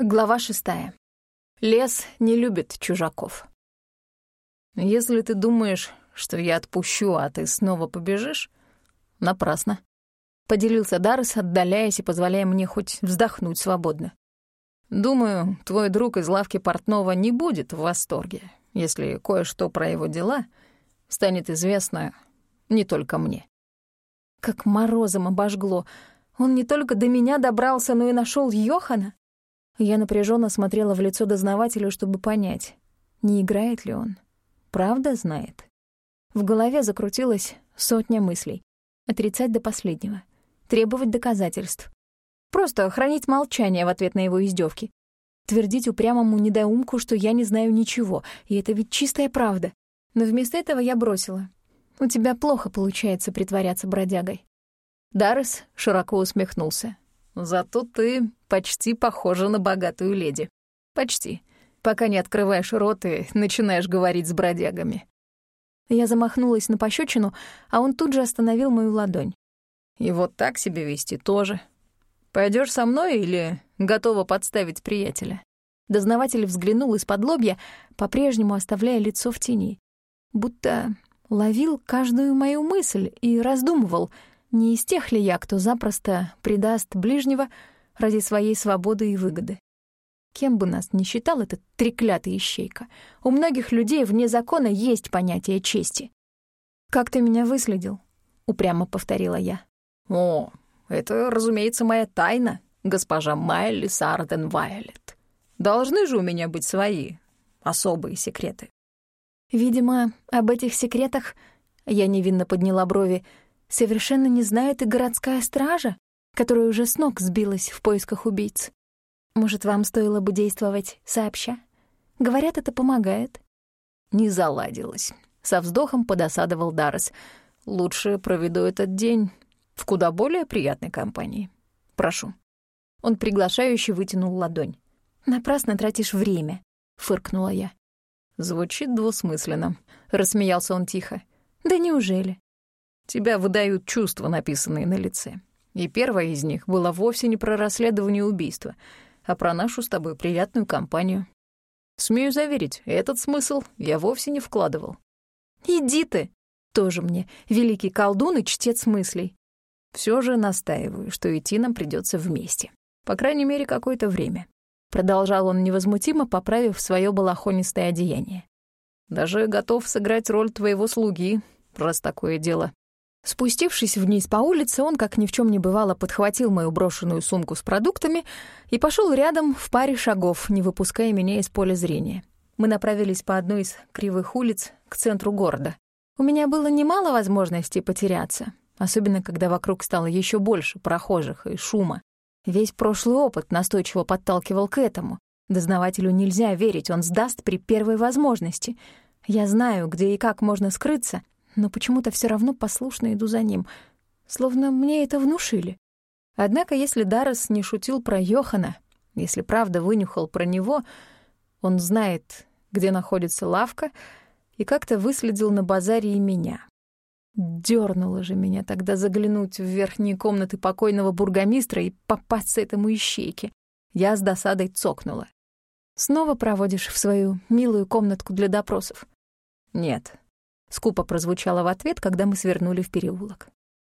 Глава шестая. Лес не любит чужаков. Если ты думаешь, что я отпущу, а ты снова побежишь, напрасно. Поделился Даррес, отдаляясь и позволяя мне хоть вздохнуть свободно. Думаю, твой друг из лавки портного не будет в восторге, если кое-что про его дела станет известно не только мне. Как морозом обожгло. Он не только до меня добрался, но и нашел Йохана. Я напряженно смотрела в лицо дознавателю, чтобы понять, не играет ли он. Правда знает? В голове закрутилась сотня мыслей. Отрицать до последнего. Требовать доказательств. Просто хранить молчание в ответ на его издевки. Твердить упрямому недоумку, что я не знаю ничего, и это ведь чистая правда. Но вместо этого я бросила. «У тебя плохо получается притворяться бродягой». Даррес широко усмехнулся. Зато ты почти похожа на богатую леди. Почти. Пока не открываешь рот и начинаешь говорить с бродягами. Я замахнулась на пощечину, а он тут же остановил мою ладонь. И вот так себя вести тоже. Пойдешь со мной или готова подставить приятеля? Дознаватель взглянул из-под лобья, по-прежнему оставляя лицо в тени. Будто ловил каждую мою мысль и раздумывал — не из тех ли я, кто запросто предаст ближнего ради своей свободы и выгоды? Кем бы нас ни считал этот треклятый ищейка, у многих людей вне закона есть понятие чести. «Как ты меня выследил?» — упрямо повторила я. «О, это, разумеется, моя тайна, госпожа Майли Сарден Вайолет. Должны же у меня быть свои особые секреты». Видимо, об этих секретах я невинно подняла брови — совершенно не знает и городская стража, которая уже с ног сбилась в поисках убийц. Может, вам стоило бы действовать сообща? Говорят, это помогает. Не заладилось. Со вздохом подосадовал Даррес. Лучше проведу этот день в куда более приятной компании. Прошу. Он приглашающе вытянул ладонь. «Напрасно тратишь время», — фыркнула я. «Звучит двусмысленно», — рассмеялся он тихо. «Да неужели? Тебя выдают чувства, написанные на лице. И первое из них было вовсе не про расследование убийства, а про нашу с тобой приятную компанию. Смею заверить, этот смысл я вовсе не вкладывал. «Иди ты!» Тоже мне великий колдун и чтец мыслей. Все же настаиваю, что идти нам придется вместе. По крайней мере, какое-то время. Продолжал он невозмутимо, поправив свое балахонистое одеяние. Даже готов сыграть роль твоего слуги, раз такое дело. Спустившись вниз по улице, он, как ни в чем не бывало, подхватил мою брошенную сумку с продуктами и пошел рядом в паре шагов, не выпуская меня из поля зрения. Мы направились по одной из кривых улиц к центру города. У меня было немало возможностей потеряться, особенно когда вокруг стало еще больше прохожих и шума. Весь прошлый опыт настойчиво подталкивал к этому. Дознавателю нельзя верить, он сдаст при первой возможности. Я знаю, где и как можно скрыться, но почему-то все равно послушно иду за ним, словно мне это внушили. Однако, если Даррес не шутил про Йохана, если правда вынюхал про него, он знает, где находится лавка, и как-то выследил на базаре и меня. Дёрнуло же меня тогда заглянуть в верхние комнаты покойного бургомистра и попасться этому ищейке. Я с досадой цокнула. «Снова проводишь в свою милую комнатку для допросов?» «Нет, Скупо прозвучало в ответ, когда мы свернули в переулок.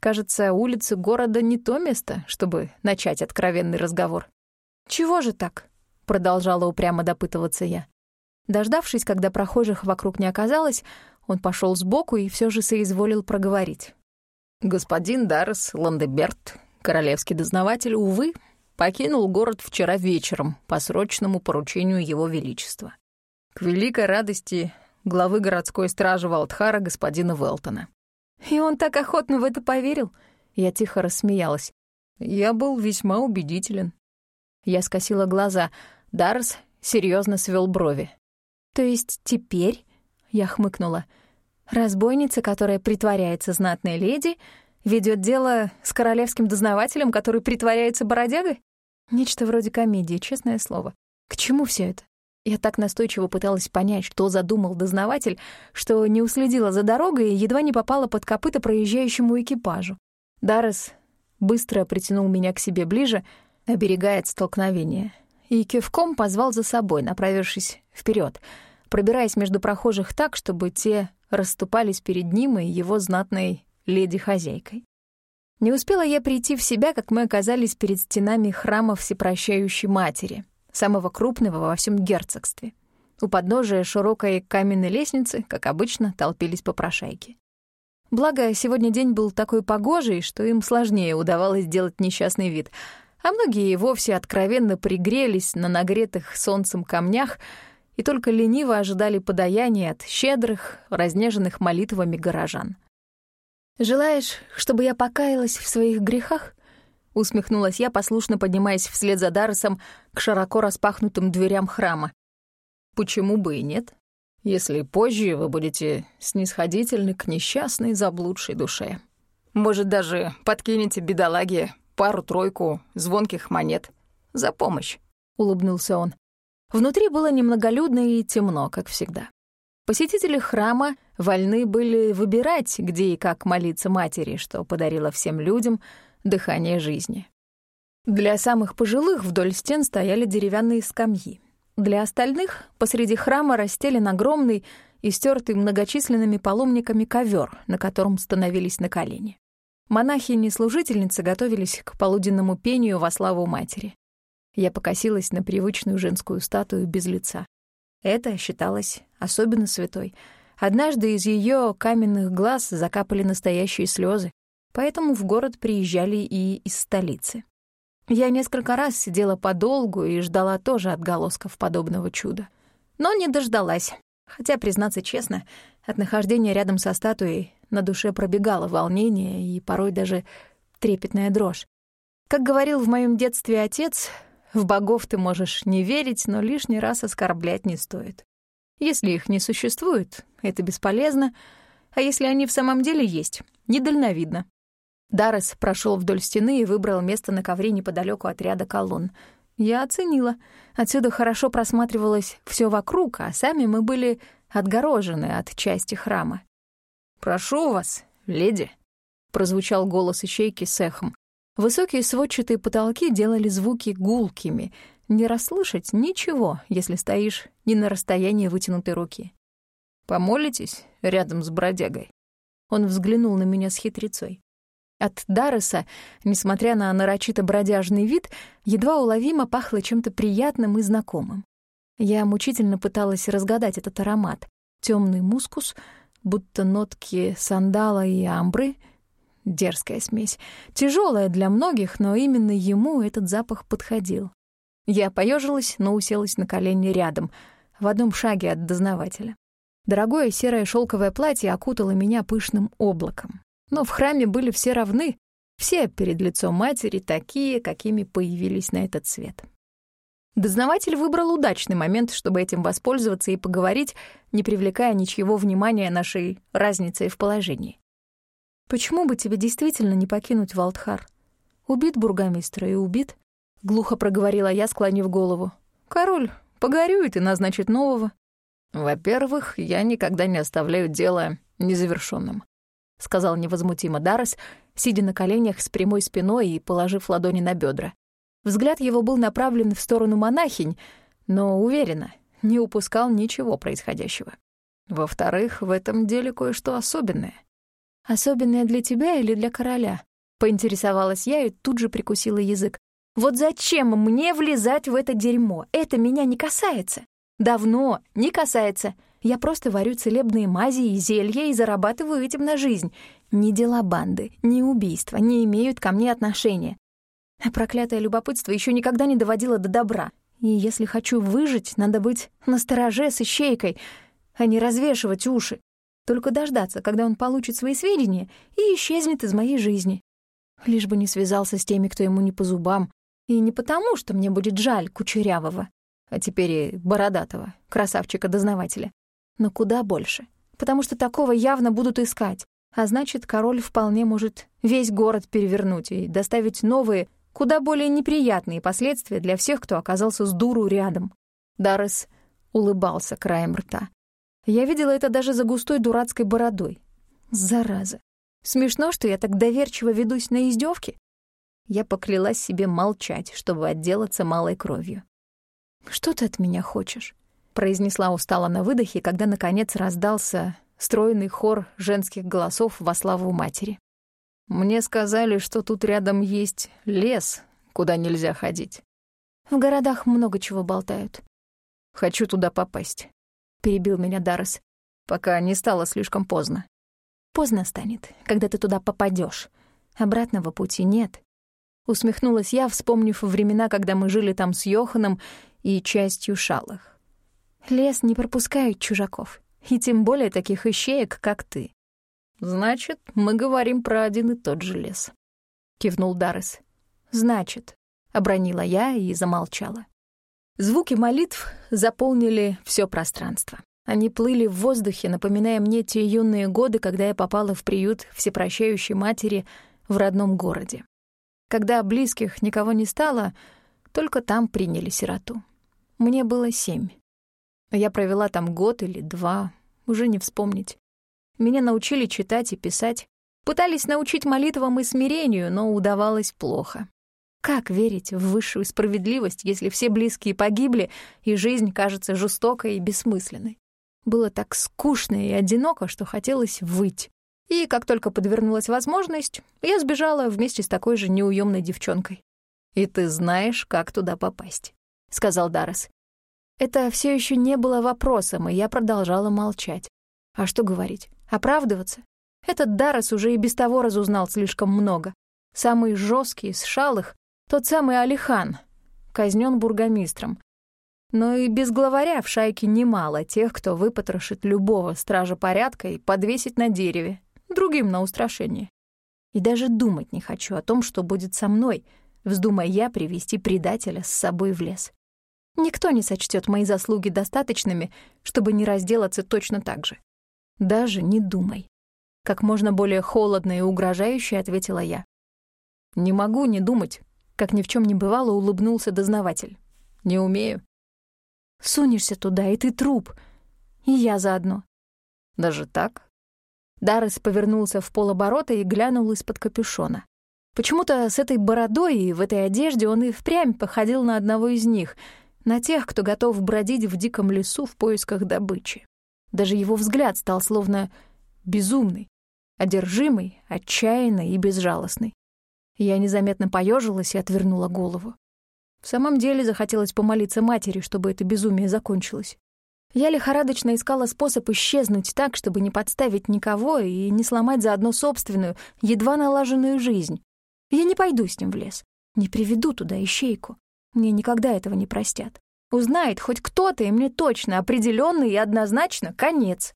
Кажется, улицы города не то место, чтобы начать откровенный разговор. «Чего же так?» — продолжала упрямо допытываться я. Дождавшись, когда прохожих вокруг не оказалось, он пошел сбоку и все же соизволил проговорить. «Господин Даррес Ландеберт, королевский дознаватель, увы, покинул город вчера вечером по срочному поручению Его Величества. К великой радости главы городской стражи Валтхара господина Велтона. И он так охотно в это поверил? Я тихо рассмеялась. Я был весьма убедителен. Я скосила глаза. Дарс серьезно свел брови. То есть теперь, я хмыкнула, разбойница, которая притворяется знатной леди, ведет дело с королевским дознавателем, который притворяется бородягой? Нечто вроде комедии, честное слово. К чему все это? Я так настойчиво пыталась понять, что задумал дознаватель, что не уследила за дорогой и едва не попала под копыта проезжающему экипажу. Даррес быстро притянул меня к себе ближе, оберегая от столкновения. и кивком позвал за собой, направившись вперед, пробираясь между прохожих так, чтобы те расступались перед ним и его знатной леди-хозяйкой. Не успела я прийти в себя, как мы оказались перед стенами храма Всепрощающей Матери, самого крупного во всем герцогстве. У подножия широкой каменной лестницы, как обычно, толпились попрошайки. Благо, сегодня день был такой погожий, что им сложнее удавалось сделать несчастный вид, а многие и вовсе откровенно пригрелись на нагретых солнцем камнях и только лениво ожидали подаяния от щедрых, разнеженных молитвами горожан. «Желаешь, чтобы я покаялась в своих грехах?» — усмехнулась я, послушно поднимаясь вслед за Дарресом к широко распахнутым дверям храма. «Почему бы и нет?» если позже вы будете снисходительны к несчастной заблудшей душе. Может, даже подкинете бедолаге пару-тройку звонких монет за помощь», — улыбнулся он. Внутри было немноголюдно и темно, как всегда. Посетители храма вольны были выбирать, где и как молиться матери, что подарила всем людям дыхание жизни. Для самых пожилых вдоль стен стояли деревянные скамьи. Для остальных посреди храма расстелен огромный и стертый многочисленными паломниками ковер, на котором становились на колени. Монахини-служительницы готовились к полуденному пению во славу матери. Я покосилась на привычную женскую статую без лица. Это считалось особенно святой. Однажды из ее каменных глаз закапали настоящие слезы, поэтому в город приезжали и из столицы. Я несколько раз сидела подолгу и ждала тоже отголосков подобного чуда. Но не дождалась. Хотя, признаться честно, от нахождения рядом со статуей на душе пробегало волнение и порой даже трепетная дрожь. Как говорил в моем детстве отец, в богов ты можешь не верить, но лишний раз оскорблять не стоит. Если их не существует, это бесполезно, а если они в самом деле есть, недальновидно. Даррес прошел вдоль стены и выбрал место на ковре неподалеку от ряда колонн. Я оценила. Отсюда хорошо просматривалось все вокруг, а сами мы были отгорожены от части храма. «Прошу вас, леди», — прозвучал голос ищейки с эхом. Высокие сводчатые потолки делали звуки гулкими. Не расслышать ничего, если стоишь не на расстоянии вытянутой руки. «Помолитесь рядом с бродягой?» Он взглянул на меня с хитрецой. От Дарреса, несмотря на нарочито бродяжный вид, едва уловимо пахло чем-то приятным и знакомым. Я мучительно пыталась разгадать этот аромат. Темный мускус, будто нотки сандала и амбры. Дерзкая смесь. Тяжелая для многих, но именно ему этот запах подходил. Я поежилась, но уселась на колени рядом, в одном шаге от дознавателя. Дорогое серое шелковое платье окутало меня пышным облаком. Но в храме были все равны, все перед лицом матери такие, какими появились на этот свет. Дознаватель выбрал удачный момент, чтобы этим воспользоваться и поговорить, не привлекая ничего внимания нашей разницы в положении. «Почему бы тебе действительно не покинуть Валдхар? Убит бургомистр и убит», — глухо проговорила я, склонив голову. «Король погорюет и назначит нового». «Во-первых, я никогда не оставляю дело незавершенным сказал невозмутимо Даррес, сидя на коленях с прямой спиной и положив ладони на бедра. Взгляд его был направлен в сторону монахинь, но уверенно, не упускал ничего происходящего. Во-вторых, в этом деле кое-что особенное. «Особенное для тебя или для короля?» — поинтересовалась я и тут же прикусила язык. «Вот зачем мне влезать в это дерьмо? Это меня не касается. Давно не касается. Я просто варю целебные мази и зелья и зарабатываю этим на жизнь. Ни дела банды, ни убийства не имеют ко мне отношения. Проклятое любопытство еще никогда не доводило до добра. И если хочу выжить, надо быть настороже с ищейкой, а не развешивать уши. Только дождаться, когда он получит свои сведения и исчезнет из моей жизни. Лишь бы не связался с теми, кто ему не по зубам. И не потому, что мне будет жаль кучерявого, а теперь и бородатого, красавчика-дознавателя но куда больше. Потому что такого явно будут искать. А значит, король вполне может весь город перевернуть и доставить новые, куда более неприятные последствия для всех, кто оказался с дуру рядом. Даррес улыбался краем рта. Я видела это даже за густой дурацкой бородой. Зараза. Смешно, что я так доверчиво ведусь на издевки. Я поклялась себе молчать, чтобы отделаться малой кровью. «Что ты от меня хочешь?» — произнесла устало на выдохе, когда, наконец, раздался стройный хор женских голосов во славу матери. «Мне сказали, что тут рядом есть лес, куда нельзя ходить». «В городах много чего болтают». «Хочу туда попасть», — перебил меня Даррес, пока не стало слишком поздно. «Поздно станет, когда ты туда попадешь. Обратного пути нет». Усмехнулась я, вспомнив времена, когда мы жили там с Йоханом и частью шалых. Лес не пропускает чужаков, и тем более таких ищеек, как ты. «Значит, мы говорим про один и тот же лес», — кивнул Даррес. «Значит», — обронила я и замолчала. Звуки молитв заполнили все пространство. Они плыли в воздухе, напоминая мне те юные годы, когда я попала в приют всепрощающей матери в родном городе. Когда близких никого не стало, только там приняли сироту. Мне было семь. Я провела там год или два, уже не вспомнить. Меня научили читать и писать. Пытались научить молитвам и смирению, но удавалось плохо. Как верить в высшую справедливость, если все близкие погибли, и жизнь кажется жестокой и бессмысленной? Было так скучно и одиноко, что хотелось выть. И как только подвернулась возможность, я сбежала вместе с такой же неуемной девчонкой. «И ты знаешь, как туда попасть», — сказал Даррес. Это все еще не было вопросом, и я продолжала молчать. А что говорить? Оправдываться? Этот Даррес уже и без того разузнал слишком много. Самый жесткий из шалых тот самый Алихан, казнен бургомистром. Но и без главаря в шайке немало тех, кто выпотрошит любого стража порядка и подвесит на дереве, другим на устрашение. И даже думать не хочу о том, что будет со мной, вздумая я привести предателя с собой в лес. Никто не сочтет мои заслуги достаточными, чтобы не разделаться точно так же. Даже не думай. Как можно более холодно и угрожающе ответила я. Не могу не думать, как ни в чем не бывало, улыбнулся дознаватель. «Не умею». «Сунешься туда, и ты труп. И я заодно». «Даже так?» Даррес повернулся в полоборота и глянул из-под капюшона. Почему-то с этой бородой и в этой одежде он и впрямь походил на одного из них, на тех, кто готов бродить в диком лесу в поисках добычи. Даже его взгляд стал словно безумный, одержимый, отчаянный и безжалостный. Я незаметно поежилась и отвернула голову. В самом деле захотелось помолиться матери, чтобы это безумие закончилось. Я лихорадочно искала способ исчезнуть так, чтобы не подставить никого и не сломать заодно собственную, едва налаженную жизнь. Я не пойду с ним в лес, не приведу туда ищейку. Мне никогда этого не простят. Узнает хоть кто-то, и мне точно, определенно и однозначно конец.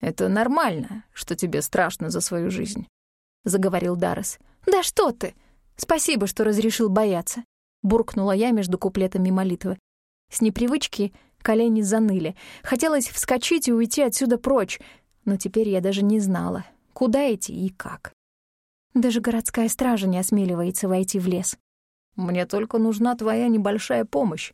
«Это нормально, что тебе страшно за свою жизнь», — заговорил Даррес. «Да что ты! Спасибо, что разрешил бояться!» Буркнула я между куплетами молитвы. С непривычки колени заныли. Хотелось вскочить и уйти отсюда прочь, но теперь я даже не знала, куда идти и как. Даже городская стража не осмеливается войти в лес. «Мне только нужна твоя небольшая помощь.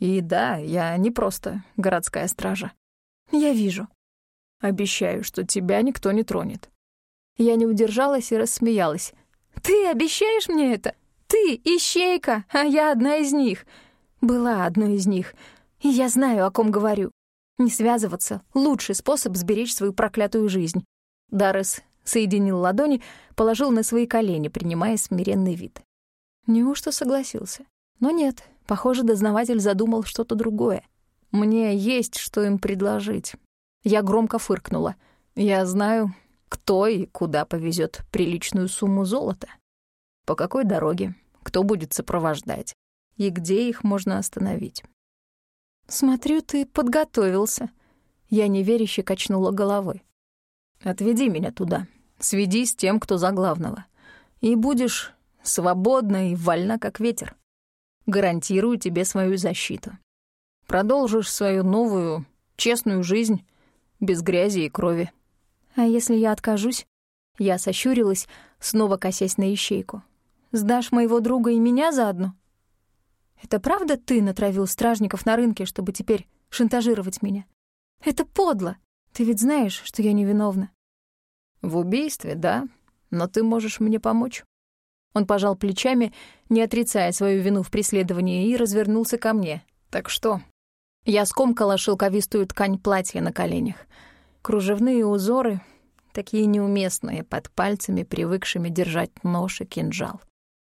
И да, я не просто городская стража. Я вижу. Обещаю, что тебя никто не тронет». Я не удержалась и рассмеялась. «Ты обещаешь мне это? Ты — ищейка, а я одна из них. Была одной из них, и я знаю, о ком говорю. Не связываться — лучший способ сберечь свою проклятую жизнь». Даррес соединил ладони, положил на свои колени, принимая смиренный вид. Неужто согласился? Но нет, похоже, дознаватель задумал что-то другое. Мне есть что им предложить. Я громко фыркнула. Я знаю, кто и куда повезет приличную сумму золота, по какой дороге, кто будет сопровождать и где их можно остановить. «Смотрю, ты подготовился». Я неверяще качнула головой. «Отведи меня туда, сведи с тем, кто за главного, и будешь свободна и вольна, как ветер. Гарантирую тебе свою защиту. Продолжишь свою новую, честную жизнь без грязи и крови. «А если я откажусь?» Я сощурилась, снова косясь на ищейку. «Сдашь моего друга и меня заодно?» «Это правда ты натравил стражников на рынке, чтобы теперь шантажировать меня? Это подло! Ты ведь знаешь, что я невиновна». «В убийстве, да, но ты можешь мне помочь». Он пожал плечами, не отрицая свою вину в преследовании, и развернулся ко мне. Так что? Я скомкала шелковистую ткань платья на коленях. Кружевные узоры, такие неуместные, под пальцами, привыкшими держать нож и кинжал.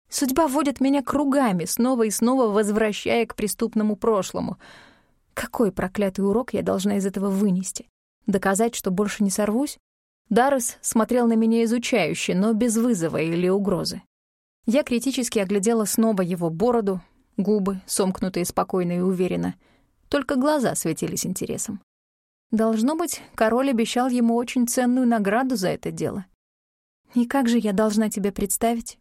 Судьба водит меня кругами, снова и снова возвращая к преступному прошлому. Какой проклятый урок я должна из этого вынести? Доказать, что больше не сорвусь? Даррес смотрел на меня изучающе, но без вызова или угрозы. Я критически оглядела снова его бороду, губы, сомкнутые спокойно и уверенно — только глаза светились интересом. Должно быть, король обещал ему очень ценную награду за это дело. И как же я должна тебя представить?